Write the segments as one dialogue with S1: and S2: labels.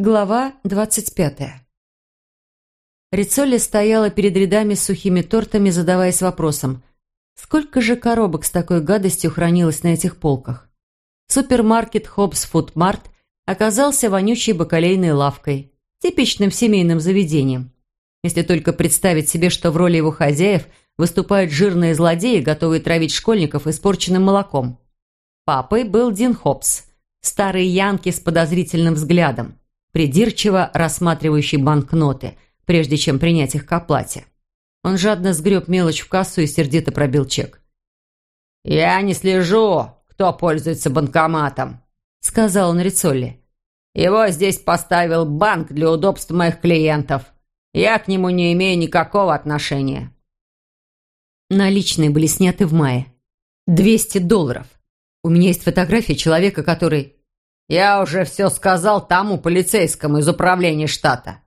S1: Глава двадцать пятая. Рицолли стояла перед рядами с сухими тортами, задаваясь вопросом, сколько же коробок с такой гадостью хранилось на этих полках? Супермаркет Хобс Фуд Март оказался вонючей бакалейной лавкой, типичным семейным заведением. Если только представить себе, что в роли его хозяев выступают жирные злодеи, готовые травить школьников испорченным молоком. Папой был Дин Хобс, старый янки с подозрительным взглядом придирчиво рассматривающий банкноты, прежде чем принять их к оплате. Он жадно сгреб мелочь в кассу и сердито пробил чек.
S2: «Я не слежу, кто пользуется банкоматом», — сказал он Рицолли. «Его здесь поставил банк для удобства моих клиентов. Я к нему не имею никакого отношения».
S1: Наличные были сняты в мае. 200 долларов. У меня есть фотография человека, который
S2: я уже все сказал тому полицейскому из управления штата.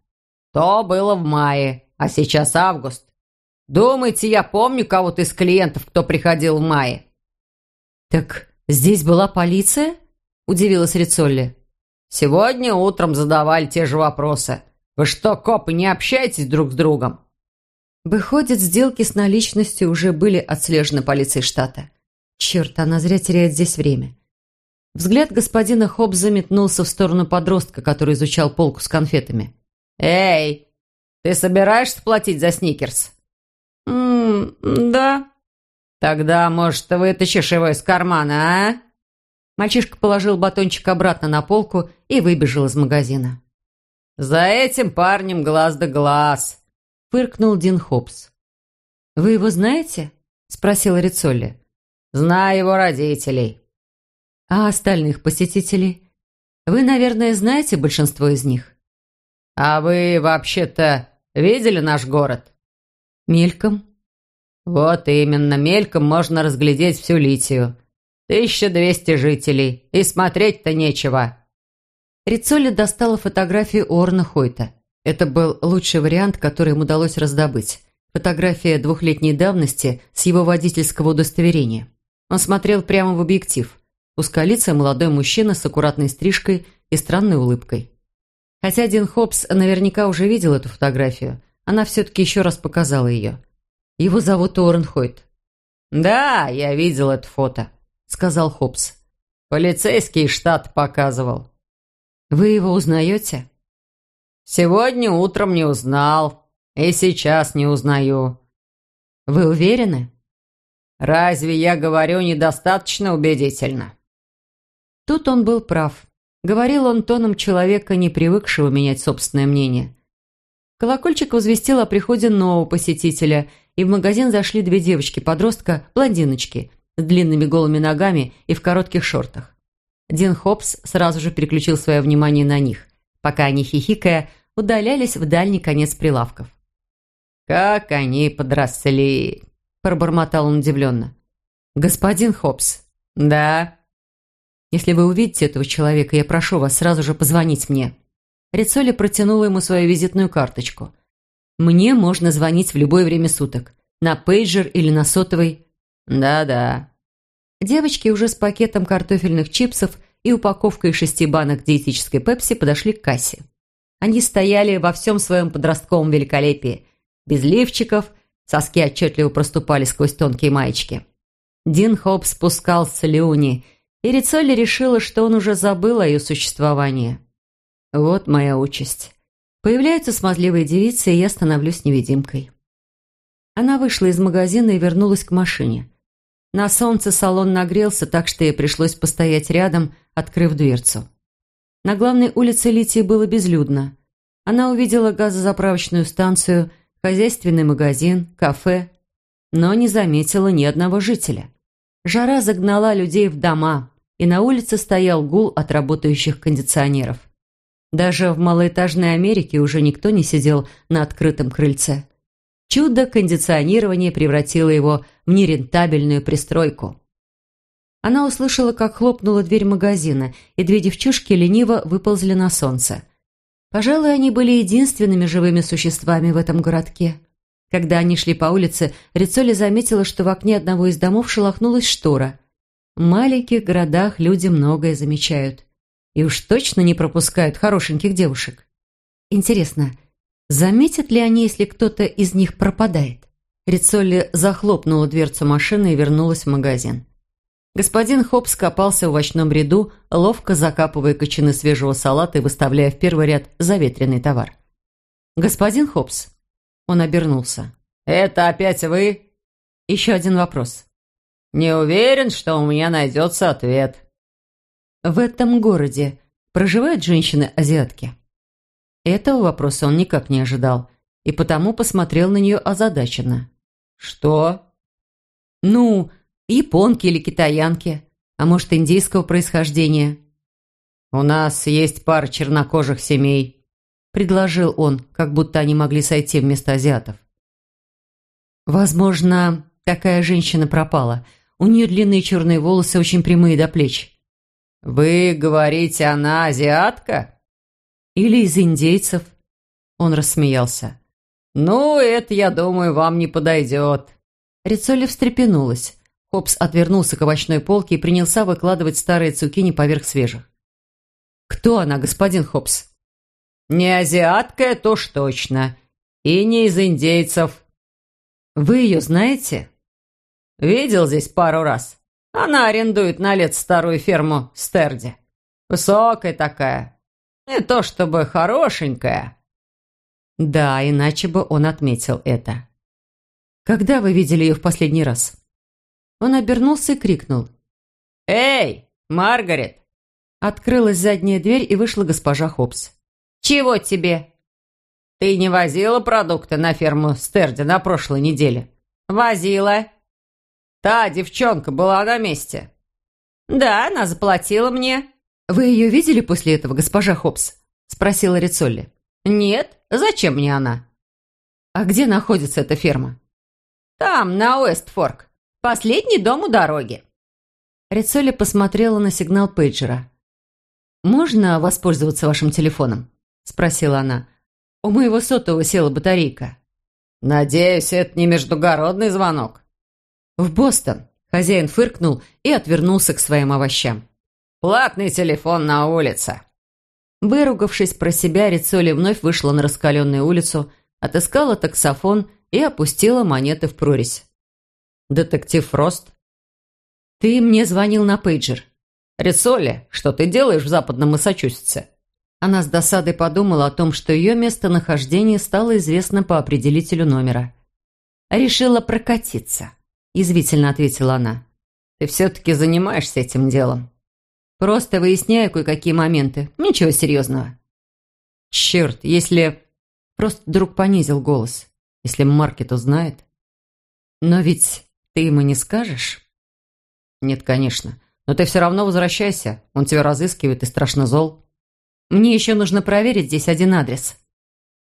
S2: То было в мае, а сейчас август. Думаете, я помню кого-то из клиентов, кто приходил в мае?»
S1: «Так здесь была полиция?» – удивилась Рицолли.
S2: «Сегодня утром задавали те же вопросы. Вы что, копы, не общаетесь друг с другом?»
S1: Выходит, сделки с наличностью уже были отслежены полицией штата. Черт, она зря теряет здесь время. Взгляд господина Хоббса метнулся в сторону подростка, который изучал полку с конфетами.
S2: «Эй, ты собираешься платить за сникерс?»
S1: «Ммм, да».
S2: «Тогда, может, ты вытащишь его из кармана, а?»
S1: Мальчишка положил батончик обратно на полку и выбежал из магазина.
S2: «За этим парнем глаз да глаз», — фыркнул Дин Хоббс.
S1: «Вы его знаете?» — спросила Рицолли.
S2: «Знаю его родителей».
S1: А остальных посетителей? Вы, наверное, знаете большинство из них?
S2: А вы, вообще-то, видели наш город?
S1: Мельком.
S2: Вот именно, мельком можно разглядеть всю Литию. 1200 жителей, и смотреть-то нечего.
S1: Рицолли достала фотографию Орна Хойта. Это был лучший вариант, который им удалось раздобыть. Фотография двухлетней давности с его водительского удостоверения. Он смотрел прямо в объектив. Узколицый молодой мужчина с аккуратной стрижкой и странной улыбкой. Хотя Дин Хопс наверняка уже видел эту фотографию, она все-таки еще раз показала ее. Его зовут Уоррен Хойт.
S2: «Да, я видел это фото», — сказал Хопс. «Полицейский штат показывал».
S1: «Вы его узнаете?»
S2: «Сегодня утром не узнал, и сейчас не узнаю».
S1: «Вы уверены?»
S2: «Разве я говорю недостаточно убедительно?»
S1: Тут он был прав. Говорил он тоном человека, не привыкшего менять собственное мнение. Колокольчик возвестил о приходе нового посетителя, и в магазин зашли две девочки-подростка, блондиночки, с длинными голыми ногами и в коротких шортах. Дин Хопс сразу же переключил свое внимание на них, пока они, хихикая, удалялись в дальний конец прилавков.
S2: «Как они подросли!» – пробормотал он удивленно.
S1: «Господин Хопс».
S2: «Да».
S1: Если вы увидите этого человека, я прошу вас сразу же позвонить мне». Рицоли протянула ему свою визитную карточку. «Мне можно звонить в любое время суток. На пейджер или на сотовый».
S2: «Да-да».
S1: Девочки уже с пакетом картофельных чипсов и упаковкой шести банок диетической пепси подошли к кассе. Они стояли во всем своем подростковом великолепии. Без лифчиков, соски отчетливо проступали сквозь тонкие маечки. Дин Хоп спускал слюни – и Рицолли решила, что он уже забыл о ее существовании. Вот моя участь. Появляются смазливые девицы, и я становлюсь невидимкой. Она вышла из магазина и вернулась к машине. На солнце салон нагрелся, так что ей пришлось постоять рядом, открыв дверцу. На главной улице Литии было безлюдно. Она увидела газозаправочную станцию, хозяйственный магазин, кафе, но не заметила ни одного жителя. Жара загнала людей в дома, и на улице стоял гул от работающих кондиционеров. Даже в малоэтажной Америке уже никто не сидел на открытом крыльце. Чудо кондиционирования превратило его в нерентабельную пристройку. Она услышала, как хлопнула дверь магазина, и две девчушки лениво выползли на солнце. Пожалуй, они были единственными живыми существами в этом городке. Когда они шли по улице, Рицоли заметила, что в окне одного из домов шелохнулась штора. Маленьких городах люди многое замечают. и уж точно не пропускают хорошеньких девушек. Интересно, заметят ли они, если кто-то из них пропадает? Рицолли захлопнула дверцу машины и вернулась в магазин. Господин Хопс копался в овощном ряду, ловко закапывая кочаны свежего салата и выставляя в первый ряд заветренный товар. «Господин Хопс?» Он обернулся.
S2: «Это опять вы?»
S1: «Еще один вопрос».
S2: «Не уверен, что у меня найдется ответ».
S1: «В этом городе проживают женщины-азиатки?» Этого вопроса он никак не ожидал, и потому посмотрел на нее озадаченно.
S2: «Что?»
S1: «Ну, японки или китаянки, а может, индийского происхождения».
S2: «У нас есть пара чернокожих семей», – предложил он, как будто они могли сойти вместо азиатов.
S1: «Возможно, такая женщина пропала. У нее длинные черные волосы, очень прямые до плеч».
S2: «Вы говорите, она азиатка?»
S1: «Или из индейцев?» Он рассмеялся.
S2: «Ну, это, я думаю, вам не подойдет».
S1: Рицолли встрепенулась. Хопс отвернулся к овощной полке и принялся выкладывать старые цукини поверх свежих. «Кто она, господин Хопс?»
S2: «Не азиатка, это уж точно. И не из индейцев».
S1: «Вы ее знаете?»
S2: «Видел здесь пару раз. Она арендует на лет старую ферму Стерди. Высокая такая. Не то чтобы хорошенькая».
S1: Да, иначе бы он отметил это. «Когда вы видели ее в последний раз?» Он обернулся и крикнул.
S2: «Эй, Маргарет!»
S1: Открылась задняя дверь, и вышла госпожа Хопс.
S2: «Чего тебе?» «Ты не возила продукты на ферму Стерди на прошлой неделе?» «Возила». «Та девчонка была на месте?» «Да, она заплатила мне».
S1: «Вы ее видели после этого, госпожа Хопс?» Спросила Рицолли.
S2: «Нет, зачем мне она?»
S1: «А где находится эта ферма?»
S2: «Там, на Уэстфорк. Последний дом у дороги».
S1: Рицолли посмотрела на сигнал пейджера. «Можно воспользоваться вашим телефоном?» – спросила она. «У моего сотового села батарейка».
S2: «Надеюсь, это не междугородный звонок?»
S1: «В Бостон». Хозяин фыркнул и отвернулся к своим овощам.
S2: «Платный телефон на улице».
S1: Выругавшись про себя, Рицоли вновь вышла на раскаленную улицу, отыскала таксофон и опустила монеты в прорезь. «Детектив Фрост?» «Ты мне звонил на пейджер».
S2: «Рисоли, что ты делаешь в западном Массачусетсе?»
S1: Она с досадой подумала о том, что ее местонахождение стало известно по определителю номера. «Решила прокатиться», – язвительно ответила она.
S2: «Ты все-таки занимаешься этим делом?»
S1: «Просто выясняю кое-какие моменты. Ничего серьезного». «Черт, если...» Просто вдруг понизил голос. «Если Маркет узнает...» «Но ведь ты ему не скажешь?»
S2: «Нет, конечно. Но ты все равно возвращайся. Он тебя разыскивает и страшно зол».
S1: «Мне еще нужно проверить здесь один адрес».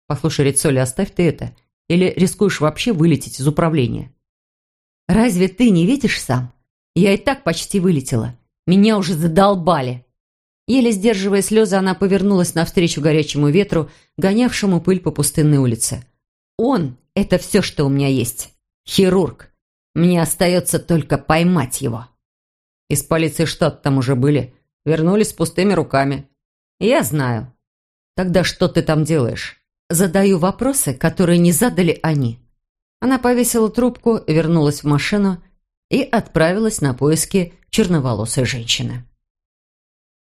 S2: «Послушай, Рицоли, оставь ты это. Или рискуешь вообще вылететь из управления?»
S1: «Разве ты не видишь сам? Я и так почти вылетела. Меня уже задолбали». Еле сдерживая слезы, она повернулась навстречу горячему ветру, гонявшему пыль по пустынной улице. «Он — это все, что у меня есть. Хирург. Мне остается только поймать его.
S2: Из полиции штат там уже были. Вернулись с пустыми руками.
S1: Я знаю.
S2: Тогда что ты там делаешь?
S1: Задаю вопросы, которые не задали они. Она повесила трубку, вернулась в машину и отправилась на поиски черноволосой женщины.